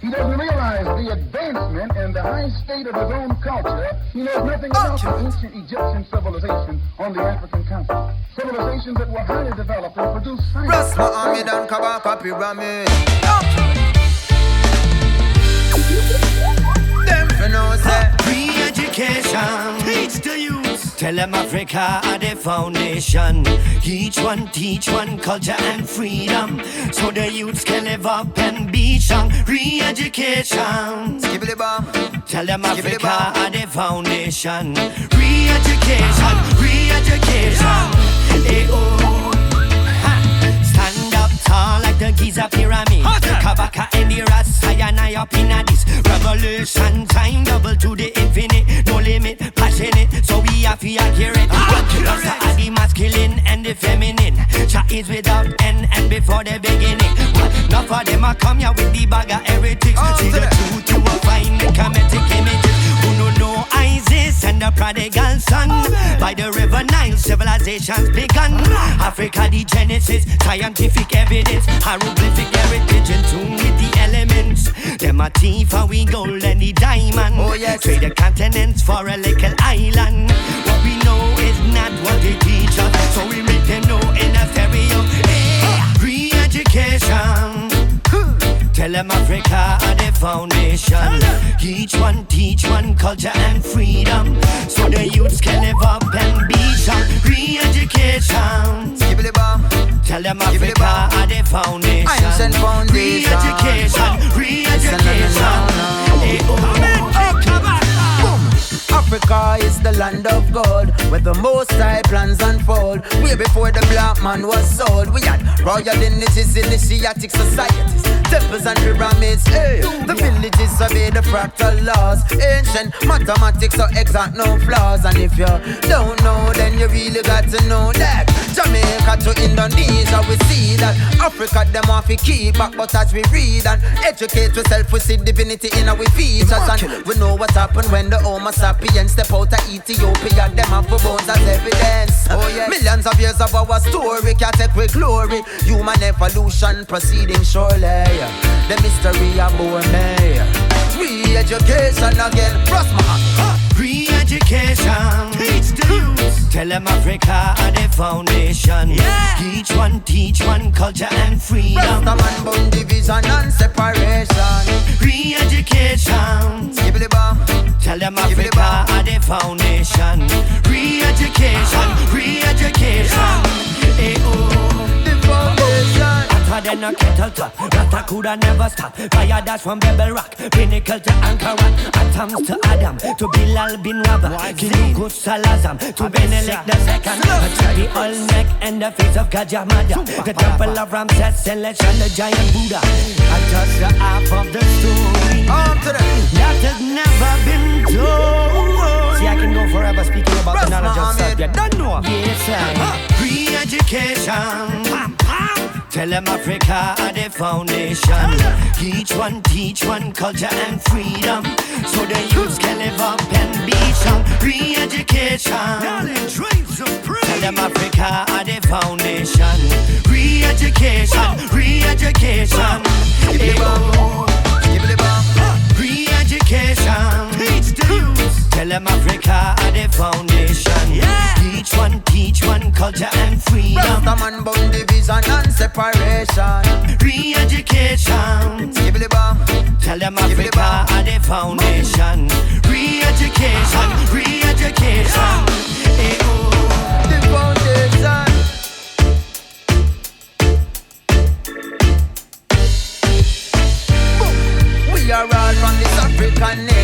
He doesn't realize the advancement and the high state of his own culture. He knows nothing about the ancient Egyptian civilization on the African continent. Civilizations that were highly developed and produced science. Ras Muhammad and Kabaka Pyramid. Tell them Africa are the foundation. Each one teach one culture and freedom. So the youths can live up and be strong. Re-education. Skibbly bomb. Tell them Give it a Africa are the foundation. Re-education, re-education. Hey. Stand up tall like the Giza pyramid. Kabaka and the Ras, I and I up in a this revolution time. Double to the We have to accurate. Rasta are the masculine and the feminine. Jah is without end and before the beginning. Enough of them are come here with the bag of heretics. Oh, See the truth, you will find the Kemetic images. Who no know Isis and the prodigal son. By the river Nile, civilizations begun. Africa, the genesis, scientific evidence, hieroglyphic heritage, in tune with the elements. Them a thief and we gold and the diamond. Oh, yes. Trade the continents for a little island. Know is not what they teach us, so we make them know in a stereo. Hey, re-education. Tell them Africa are the foundation. Each one teach one culture and freedom. So the youths can live up and be strong. Re-education. Tell them Give it a Africa are the foundation. Re-education. Re-education. Hey, eh, oh. Africa is the land of gold, where the most high plans unfold. Way before the black man was sold, we had royal lineages, initiatic societies, temples and pyramids. Hey, the villages obey the fractal laws, ancient mathematics so exact no flaws. And if you don't know, then you really got to know that Jamaica to Indonesia, we see that Africa them off we keep back, but as we read and educate ourselves, we see divinity in our features, and we know what happened when the Homo sapiens step out of Ethiopia. Them have for bones as evidence. Oh yeah, millions of years of our story can take with glory. Human evolution proceeding surely. The mystery aboard me. Re-education again, Rosman. Re-education. Teach the youth. Tell them Africa are the foundation. Yeah. Each one teach one culture and freedom. The Rastaman bone division and separation. Re-education. Skibbly bomb. Tell them Africa a are the foundation. Re-education. Re-education. Hey, Hotter than a kettle top. Rasta coulda never stop. Fire dash from Bebel Rock. Pinnacle to Ankarat. Atoms to Adam. To Bilal bin Rabah. Kinukus Salazam. To Menelik the second. To the Olmec and the face of Gajah Mada. The temple of Ramses. Selection the giant Buddha. I touch the half of the story. The That has never been told. See, I can go forever speaking about the Ras knowledge of self. You don't know. Yes, I. Re-education. Tell them Africa are the foundation. Each one teach one culture and freedom. So the youths can live up and be strong. Re-education. Tell them Africa are the foundation. Re-education. Re-education. Bomb. Skibbly bomb. Re-education. Teach the youth. Tell them Africa are the foundation. Yeah. Each one teach one culture and freedom. Rastaman bone division and separation. Re-education. Skibbly bomb. Tell them Africa are the foundation. Re-education. Re-education. Hey, oh. The foundation. We are all from this African nation.